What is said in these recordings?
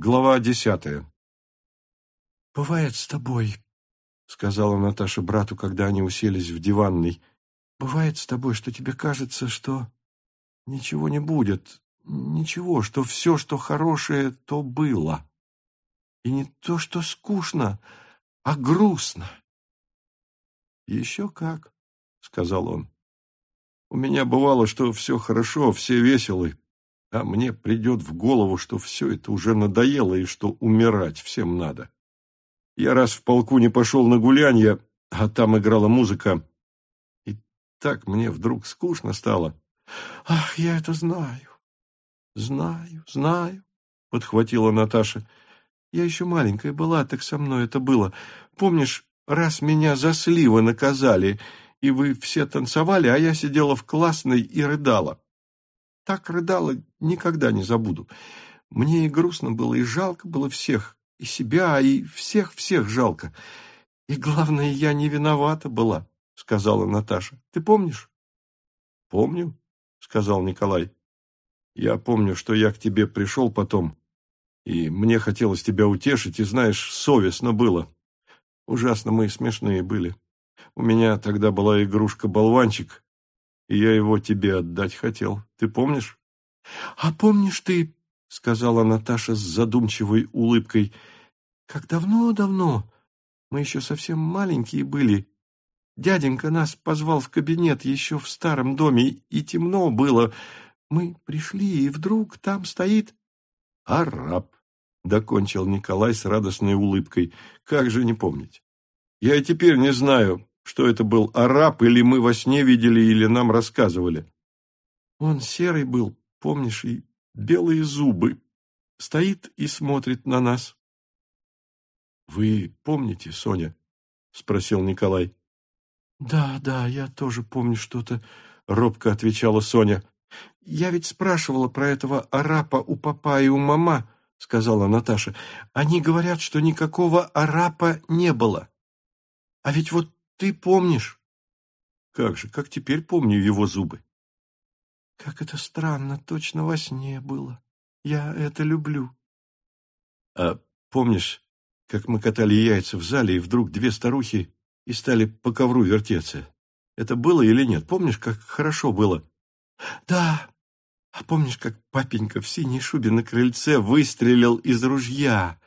Глава десятая. «Бывает с тобой», — сказала Наташа брату, когда они уселись в диванной. «Бывает с тобой, что тебе кажется, что ничего не будет, ничего, что все, что хорошее, то было. И не то, что скучно, а грустно». «Еще как», — сказал он. «У меня бывало, что все хорошо, все веселы, а мне придет в голову, что все это уже надоело и что умирать всем надо. Я раз в полку не пошел на гулянье, а там играла музыка, и так мне вдруг скучно стало. «Ах, я это знаю, знаю, знаю», — подхватила Наташа. «Я еще маленькая была, так со мной это было. Помнишь, раз меня за сливы наказали, и вы все танцевали, а я сидела в классной и рыдала?» Так рыдала, никогда не забуду. Мне и грустно было, и жалко было всех, и себя, и всех-всех жалко. И главное, я не виновата была, — сказала Наташа. Ты помнишь? — Помню, — сказал Николай. Я помню, что я к тебе пришел потом, и мне хотелось тебя утешить, и, знаешь, совестно было. Ужасно мы смешные были. У меня тогда была игрушка-болванчик, я его тебе отдать хотел. Ты помнишь? — А помнишь ты, — сказала Наташа с задумчивой улыбкой, — как давно-давно, мы еще совсем маленькие были, дяденька нас позвал в кабинет еще в старом доме, и темно было. Мы пришли, и вдруг там стоит... — Араб, — докончил Николай с радостной улыбкой. — Как же не помнить? Я и теперь не знаю, что это был араб, или мы во сне видели, или нам рассказывали. Он серый был, помнишь, и белые зубы. Стоит и смотрит на нас. — Вы помните, Соня? — спросил Николай. — Да, да, я тоже помню что-то, — робко отвечала Соня. — Я ведь спрашивала про этого арапа у папа и у мама, — сказала Наташа. — Они говорят, что никакого арапа не было. А ведь вот ты помнишь? Как же, как теперь помню его зубы. Как это странно, точно во сне было. Я это люблю. А помнишь, как мы катали яйца в зале, и вдруг две старухи и стали по ковру вертеться? Это было или нет? Помнишь, как хорошо было? Да. А помнишь, как папенька в синей шубе на крыльце выстрелил из ружья?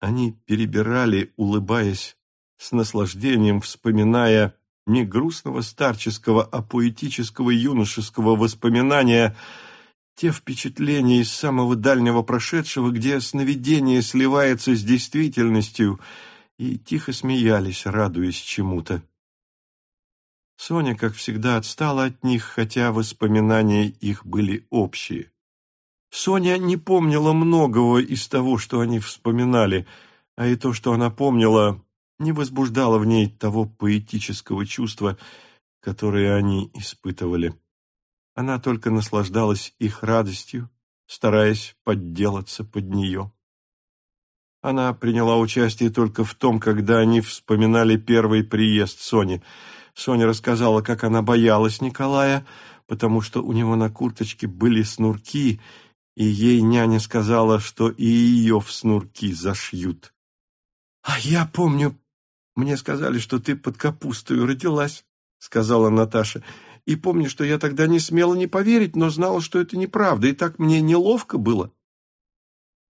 Они перебирали, улыбаясь, с наслаждением вспоминая не грустного старческого, а поэтического юношеского воспоминания те впечатления из самого дальнего прошедшего, где сновидение сливается с действительностью, и тихо смеялись, радуясь чему-то. Соня, как всегда, отстала от них, хотя воспоминания их были общие. Соня не помнила многого из того, что они вспоминали, а и то, что она помнила, не возбуждало в ней того поэтического чувства, которое они испытывали. Она только наслаждалась их радостью, стараясь подделаться под нее. Она приняла участие только в том, когда они вспоминали первый приезд Сони. Соня рассказала, как она боялась Николая, потому что у него на курточке были снурки, и ей няня сказала, что и ее в снурки зашьют. — А я помню, «Мне сказали, что ты под капустой родилась», — сказала Наташа. «И помню, что я тогда не смела не поверить, но знала, что это неправда, и так мне неловко было».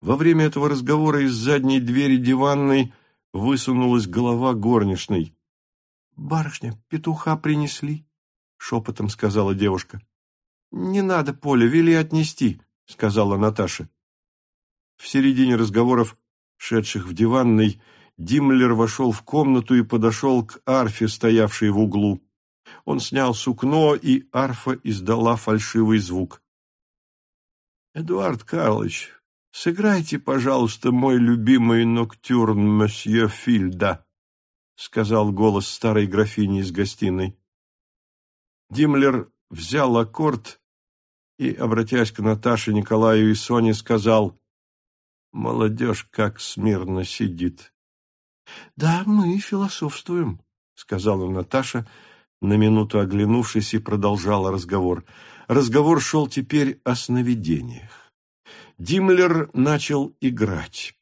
Во время этого разговора из задней двери диванной высунулась голова горничной. «Барышня, петуха принесли», — шепотом сказала девушка. «Не надо, Поля, вели отнести», — сказала Наташа. В середине разговоров, шедших в диванной, Диммлер вошел в комнату и подошел к арфе, стоявшей в углу. Он снял сукно, и арфа издала фальшивый звук. «Эдуард Карлович, сыграйте, пожалуйста, мой любимый ноктюрн месье Фильда», сказал голос старой графини из гостиной. Диммлер взял аккорд и, обратясь к Наташе, Николаю и Соне, сказал «Молодежь как смирно сидит». «Да, мы философствуем», — сказала Наташа, на минуту оглянувшись и продолжала разговор. Разговор шел теперь о сновидениях. Димлер начал играть.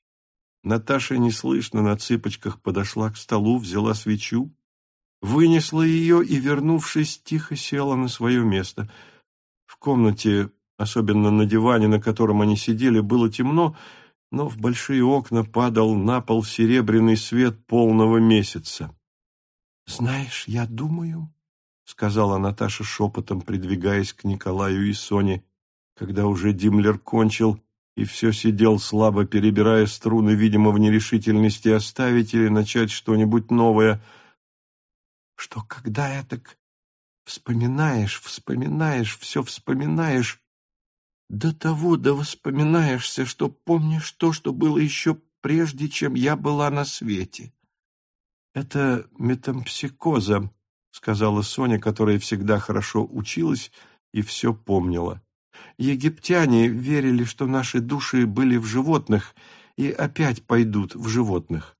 Наташа неслышно на цыпочках подошла к столу, взяла свечу, вынесла ее и, вернувшись, тихо села на свое место. В комнате, особенно на диване, на котором они сидели, было темно, но в большие окна падал на пол серебряный свет полного месяца. «Знаешь, я думаю», — сказала Наташа шепотом, придвигаясь к Николаю и Соне, когда уже Димлер кончил и все сидел слабо, перебирая струны, видимо, в нерешительности оставить или начать что-нибудь новое, что когда я так вспоминаешь, вспоминаешь, все вспоминаешь, до того да воспоминаешься, что помнишь то, что было еще прежде, чем я была на свете. Это метампсикоза, сказала Соня, которая всегда хорошо училась и все помнила. Египтяне верили, что наши души были в животных и опять пойдут в животных.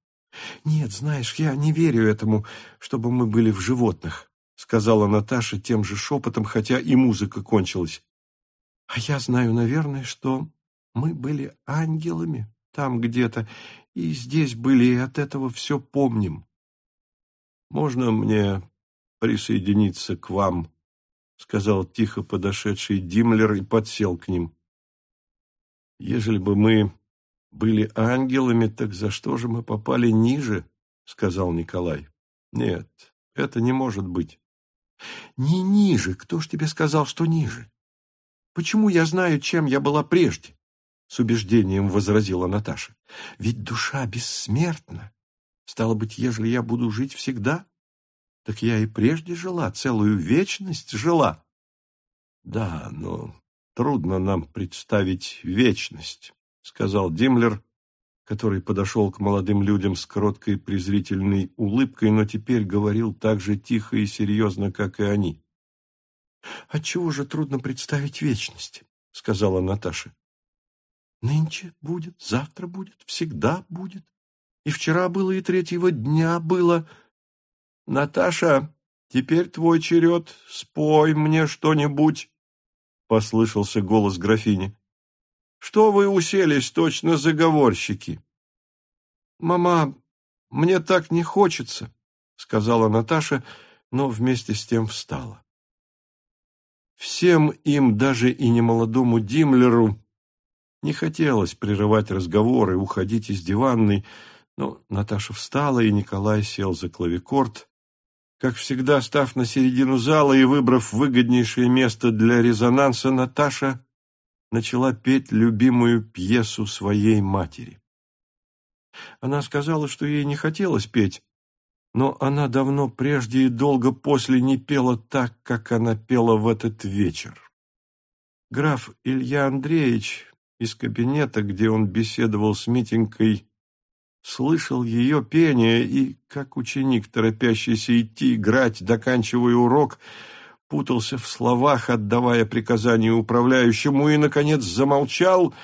Нет, знаешь, я не верю этому, чтобы мы были в животных, сказала Наташа тем же шепотом, хотя и музыка кончилась. А я знаю, наверное, что мы были ангелами там где-то, и здесь были, и от этого все помним. Можно мне присоединиться к вам — сказал тихо подошедший Димлер и подсел к ним. «Ежели бы мы были ангелами, так за что же мы попали ниже?» — сказал Николай. «Нет, это не может быть». «Не ниже. Кто ж тебе сказал, что ниже? Почему я знаю, чем я была прежде?» С убеждением возразила Наташа. «Ведь душа бессмертна. Стало быть, ежели я буду жить всегда, так я и прежде жила, целую вечность жила. Да, но трудно нам представить вечность, сказал Димлер, который подошел к молодым людям с кроткой презрительной улыбкой, но теперь говорил так же тихо и серьезно, как и они. «Отчего же трудно представить вечность?» — сказала Наташа. «Нынче будет, завтра будет, всегда будет. И вчера было, и третьего дня было. «Наташа, теперь твой черед, спой мне что-нибудь», — послышался голос графини. «Что вы уселись, точно заговорщики?» «Мама, мне так не хочется», — сказала Наташа, но вместе с тем встала. Всем им, даже и немолодому Димлеру, не хотелось прерывать разговор и уходить из диванной, но Наташа встала, и Николай сел за клавикорд, как всегда, став на середину зала и выбрав выгоднейшее место для резонанса, Наташа начала петь любимую пьесу своей матери. Она сказала, что ей не хотелось петь, но она давно прежде и долго после не пела так, как она пела в этот вечер. Граф Илья Андреевич из кабинета, где он беседовал с Митенькой, слышал ее пение и, как ученик, торопящийся идти играть, доканчивая урок, путался в словах, отдавая приказания управляющему, и, наконец, замолчал,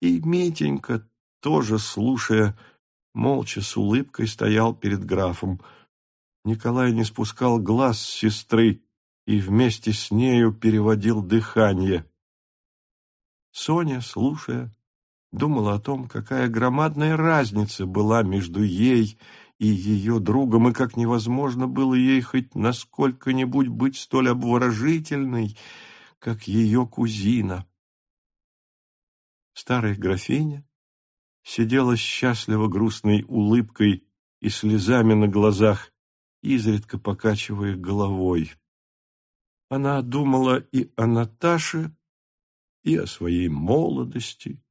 и Митенька, тоже слушая, молча с улыбкой стоял перед графом. Николай не спускал глаз с сестры и вместе с нею переводил дыхание. Соня, слушая, думала о том, какая громадная разница была между ей и ее другом, и как невозможно было ей хоть насколько-нибудь быть столь обворожительной, как ее кузина. Старая графиня сидела счастливо грустной улыбкой и слезами на глазах, изредка покачивая головой. Она думала и о Наташе, и о своей молодости,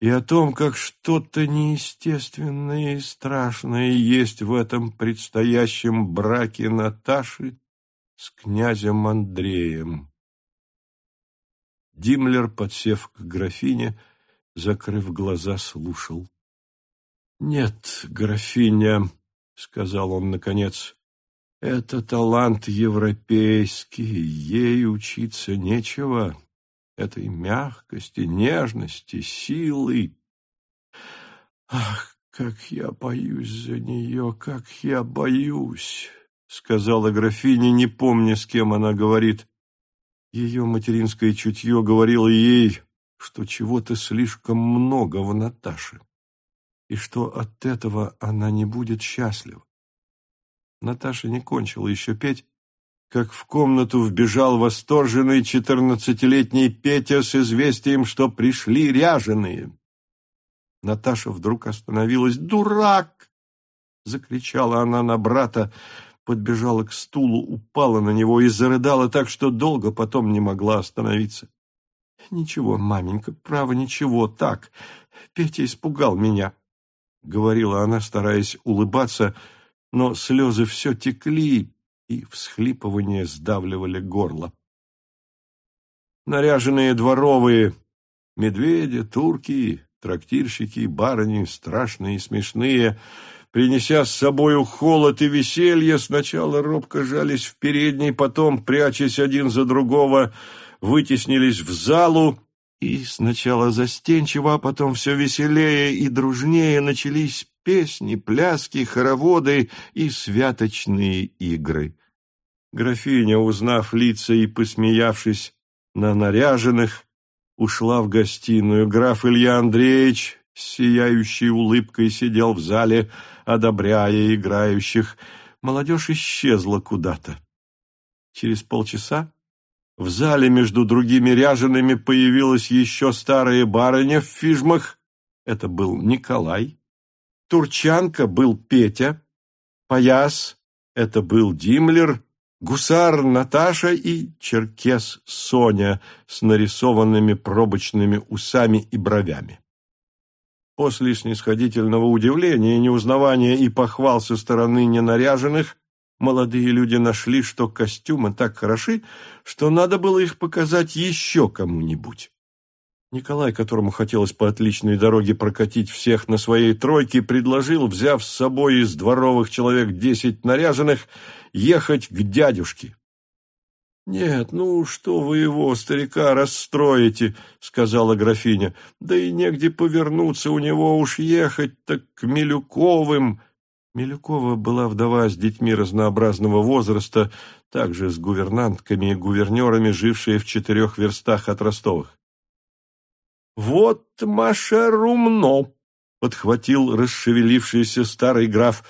и о том, как что-то неестественное и страшное есть в этом предстоящем браке Наташи с князем Андреем. Димлер, подсев к графине, закрыв глаза, слушал. «Нет, графиня», — сказал он наконец, — «это талант европейский, ей учиться нечего» этой мягкости, нежности, силы. «Ах, как я боюсь за нее, как я боюсь!» — сказала графиня, не помня, с кем она говорит. Ее материнское чутье говорило ей, что чего-то слишком много в Наташе, и что от этого она не будет счастлива. Наташа не кончила еще петь, как в комнату вбежал восторженный четырнадцатилетний Петя с известием, что пришли ряженые. Наташа вдруг остановилась. «Дурак!» — закричала она на брата, подбежала к стулу, упала на него и зарыдала так, что долго потом не могла остановиться. «Ничего, маменька, право, ничего, так. Петя испугал меня», — говорила она, стараясь улыбаться, но слезы все текли, и всхлипывания сдавливали горло. Наряженные дворовые, медведи, турки, трактирщики, барыни, страшные и смешные, принеся с собою холод и веселье, сначала робко жались в передней, потом, прячась один за другого, вытеснились в залу, и сначала застенчиво, а потом все веселее и дружнее начались песни, пляски, хороводы и святочные игры. Графиня, узнав лица и посмеявшись на наряженных, ушла в гостиную. Граф Илья Андреевич сияющей улыбкой сидел в зале, одобряя играющих. Молодежь исчезла куда-то. Через полчаса в зале между другими ряжеными появилась еще старая барыня в фижмах. Это был Николай. Турчанка был Петя. Пояс — это был Димлер гусар Наташа и черкес Соня с нарисованными пробочными усами и бровями. После снисходительного удивления, неузнавания и похвал со стороны ненаряженных, молодые люди нашли, что костюмы так хороши, что надо было их показать еще кому-нибудь. Николай, которому хотелось по отличной дороге прокатить всех на своей тройке, предложил, взяв с собой из дворовых человек десять наряженных, ехать к дядюшке. «Нет, ну что вы его, старика, расстроите», — сказала графиня. «Да и негде повернуться, у него уж ехать так к Милюковым». Милюкова была вдова с детьми разнообразного возраста, также с гувернантками и гувернерами, жившие в четырех верстах от Ростовых. «Вот Маша Румно!» — подхватил расшевелившийся старый граф.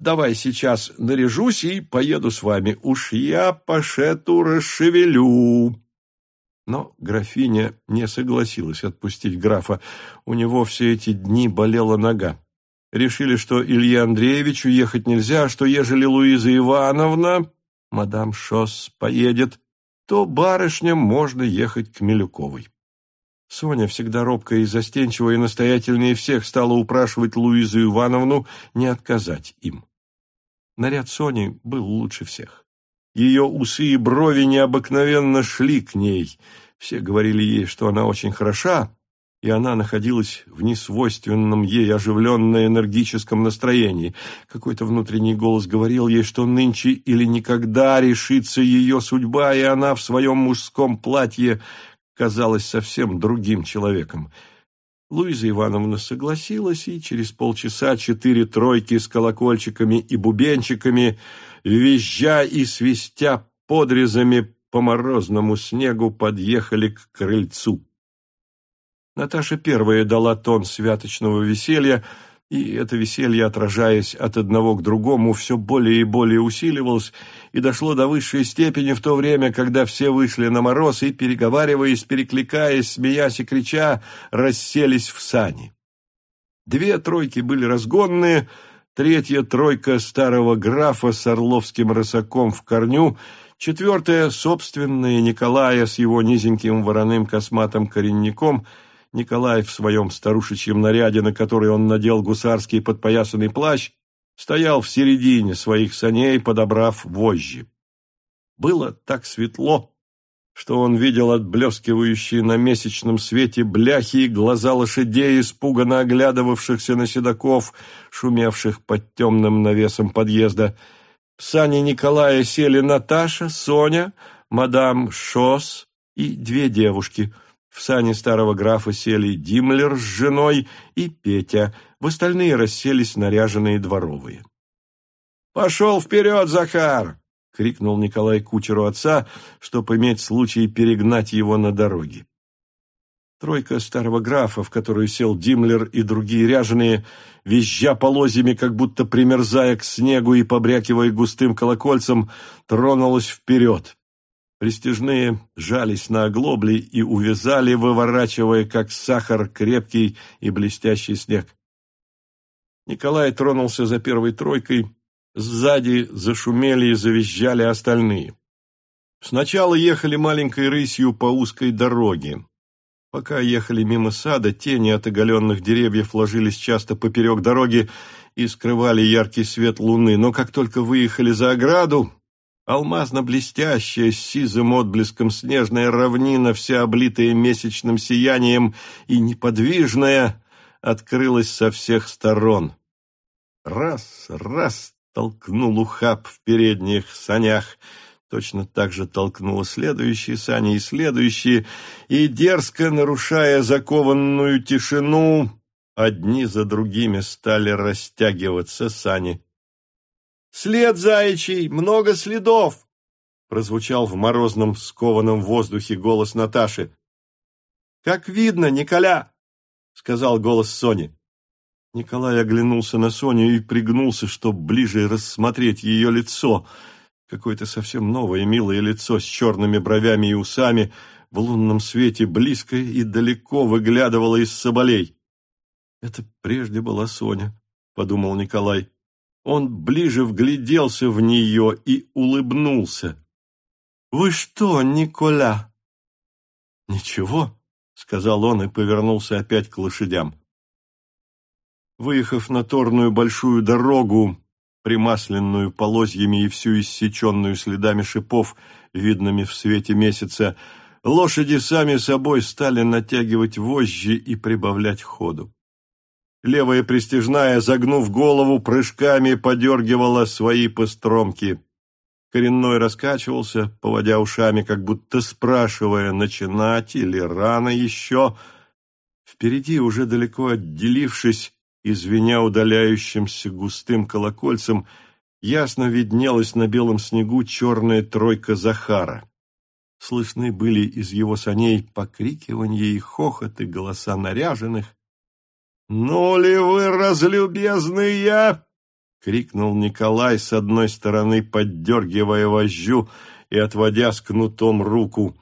«Давай сейчас наряжусь и поеду с вами. Уж я Пашету расшевелю!» Но графиня не согласилась отпустить графа. У него все эти дни болела нога. Решили, что Илье Андреевичу ехать нельзя, что ежели Луиза Ивановна, мадам Шос, поедет, то барышням можно ехать к Милюковой. Соня, всегда робкая и застенчивая и настоятельнее всех, стала упрашивать Луизу Ивановну не отказать им. Наряд Сони был лучше всех. Ее усы и брови необыкновенно шли к ней. Все говорили ей, что она очень хороша, и она находилась в несвойственном ей оживленно-энергическом настроении. Какой-то внутренний голос говорил ей, что нынче или никогда решится ее судьба, и она в своем мужском платье казалась совсем другим человеком. Луиза Ивановна согласилась, и через полчаса четыре тройки с колокольчиками и бубенчиками, визжа и свистя подрезами по морозному снегу, подъехали к крыльцу. Наташа первая дала тон святочного веселья, и это веселье, отражаясь от одного к другому, все более и более усиливалось и дошло до высшей степени в то время, когда все вышли на мороз и, переговариваясь, перекликаясь, смеясь и крича, расселись в сани. Две тройки были разгонные, третья тройка старого графа с орловским рысаком в корню, четвертая — собственная Николая с его низеньким вороным косматым коренником — Николай в своем старушечьем наряде, на который он надел гусарский подпоясанный плащ, стоял в середине своих саней, подобрав вожжи. Было так светло, что он видел отблескивающие на месячном свете бляхи и глаза лошадей, испуганно оглядывавшихся на седаков, шумевших под темным навесом подъезда. В сани Николая сели Наташа, Соня, мадам Шос и две девушки — в сане старого графа сели Димлер с женой и Петя, в остальные расселись наряженные дворовые. «Пошел вперед, Захар!» — крикнул Николай кучеру отца, чтобы иметь случай перегнать его на дороге. Тройка старого графа, в которую сел Димлер и другие ряженые, визжа полозьями, как будто примерзая к снегу и побрякивая густым колокольцем, тронулась вперед. Престижные жались на оглобли и увязали, выворачивая, как сахар, крепкий и блестящий снег. Николай тронулся за первой тройкой, сзади зашумели и завизжали остальные. Сначала ехали маленькой рысью по узкой дороге. Пока ехали мимо сада, тени от оголенных деревьев ложились часто поперек дороги и скрывали яркий свет луны, но как только выехали за ограду, алмазно-блестящая с сизым отблеском снежная равнина, вся облитая месячным сиянием и неподвижная, открылась со всех сторон. Раз, раз толкнул ухаб в передних санях — точно так же толкнула следующие сани и следующие, и, дерзко нарушая закованную тишину, одни за другими стали растягиваться сани. «След заячий! Много следов!» прозвучал в морозном, скованном воздухе голос Наташи. «Как видно, Николя!» — сказал голос Сони. Николай оглянулся на Соню и пригнулся, чтобы ближе рассмотреть ее лицо — Какое-то совсем новое милое лицо с черными бровями и усами в лунном свете близко и далеко выглядывало из соболей. «Это прежде была Соня», — подумал Николай. Он ближе вгляделся в нее и улыбнулся. «Вы что, Николя?» «Ничего», — сказал он и повернулся опять к лошадям. Выехав на торную большую дорогу, примасленную полозьями и всю иссеченную следами шипов, видными в свете месяца, лошади сами собой стали натягивать вожжи и прибавлять ходу. Левая пристежная, загнув голову, прыжками подергивала свои постромки. Коренной раскачивался, поводя ушами, как будто спрашивая, начинать или рано еще. Впереди, уже далеко отделившись, извиня удаляющимся густым колокольцем, ясно виднелась на белом снегу черная тройка Захара. Слышны были из его саней покрикивания и хохот, и голоса наряженных. «Ну ли вы, разлюбезные!» — крикнул Николай с одной стороны, поддергивая вожжу и отводя с кнутом руку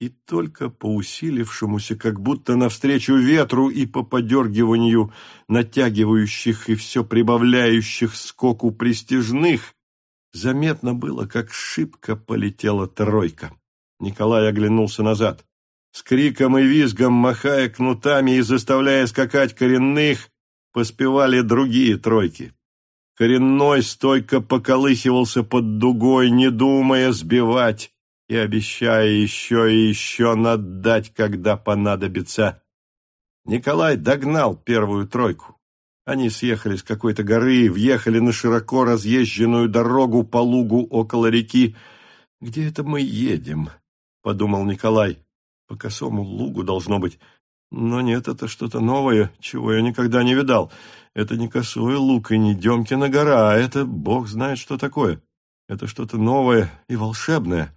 и только по усилившемуся, как будто навстречу ветру и по подергиванию натягивающих и все прибавляющих скоку престижных, заметно было, как шибко полетела тройка. Николай оглянулся назад. С криком и визгом, махая кнутами и заставляя скакать коренных, поспевали другие тройки. Коренной стойко поколыхивался под дугой, не думая сбивать и обещая еще и еще наддать, когда понадобится. Николай догнал первую тройку. Они съехали с какой-то горы и въехали на широко разъезженную дорогу по лугу около реки. «Где это мы едем?» — подумал Николай. «По косому лугу должно быть. Но нет, это что-то новое, чего я никогда не видал. Это не косой луг и не Демкина гора, а это бог знает, что такое. Это что-то новое и волшебное.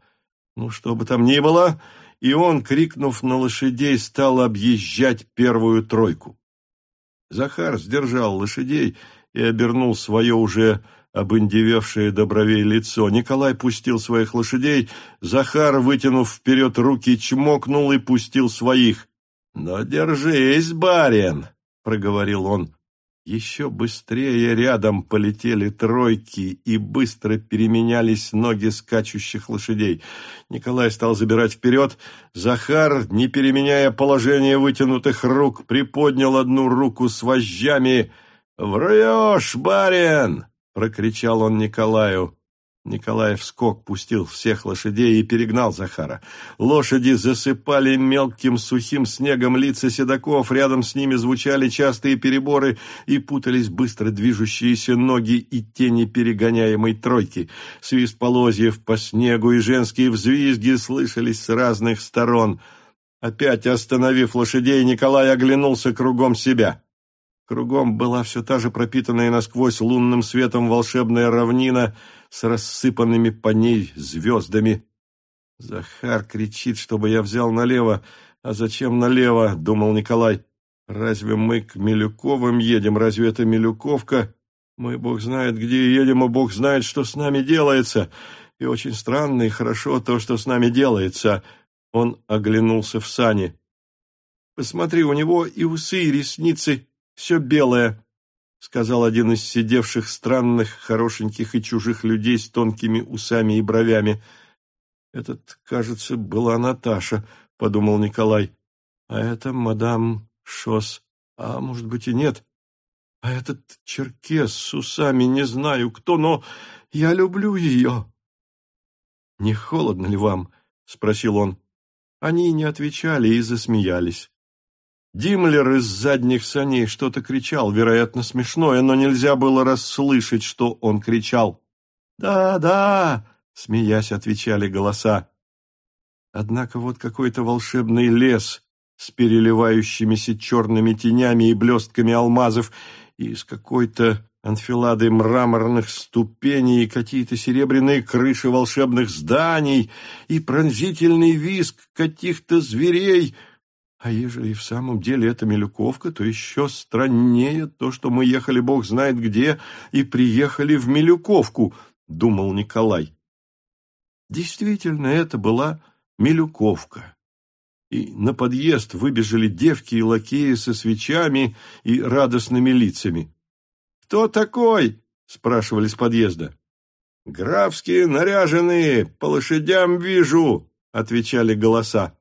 Ну, что бы там ни было, и он, крикнув на лошадей, стал объезжать первую тройку. Захар сдержал лошадей и обернул свое уже обындевевшее до бровей лицо. Николай пустил своих лошадей, Захар, вытянув вперед руки, чмокнул и пустил своих. «Но держись, барин!» — проговорил он. Еще быстрее рядом полетели тройки, и быстро переменялись ноги скачущих лошадей. Николай стал забирать вперед. Захар, не переменяя положение вытянутых рук, приподнял одну руку с вожжами. «Врешь, барин!» — прокричал он Николаю. Николаев скок пустил всех лошадей и перегнал Захара. Лошади засыпали мелким сухим снегом лица седаков, рядом с ними звучали частые переборы и путались быстро движущиеся ноги и тени перегоняемой тройки. Свист полозьев по снегу и женские взвизги слышались с разных сторон. Опять остановив лошадей, Николай оглянулся кругом себя. Кругом была все та же пропитанная насквозь лунным светом волшебная равнина — с рассыпанными по ней звездами. Захар кричит, чтобы я взял налево, А зачем налево, думал Николай. Разве мы к Милюковым едем? Разве это Милюковка? Мы, бог знает, где едем, а бог знает, что с нами делается. И очень странно и хорошо то, что с нами делается. Он оглянулся в сани. Посмотри, у него и усы, и ресницы, все белое, — сказал один из сидевших странных, хорошеньких и чужих людей с тонкими усами и бровями. «Этот, кажется, была Наташа», — подумал Николай. «А это мадам Шос. А может быть и нет. А этот черкес с усами не знаю кто, но я люблю ее». «Не холодно ли вам?» — спросил он. Они не отвечали и засмеялись. Димлер из задних саней что-то кричал, вероятно, смешное, но нельзя было расслышать, что он кричал. «Да, да!» — смеясь, отвечали голоса. Однако вот какой-то волшебный лес с переливающимися черными тенями и блестками алмазов и с какой-то анфиладой мраморных ступеней и какие-то серебряные крыши волшебных зданий и пронзительный визг каких-то зверей — а ежели в самом деле это Милюковка, то еще страннее то, что мы ехали бог знает где и приехали в Милюковку, — думал Николай. Действительно, это была Милюковка. И на подъезд выбежали девки и лакеи со свечами и радостными лицами. «Кто такой?» — спрашивали с подъезда. «Графские наряженные, по лошадям вижу», — отвечали голоса.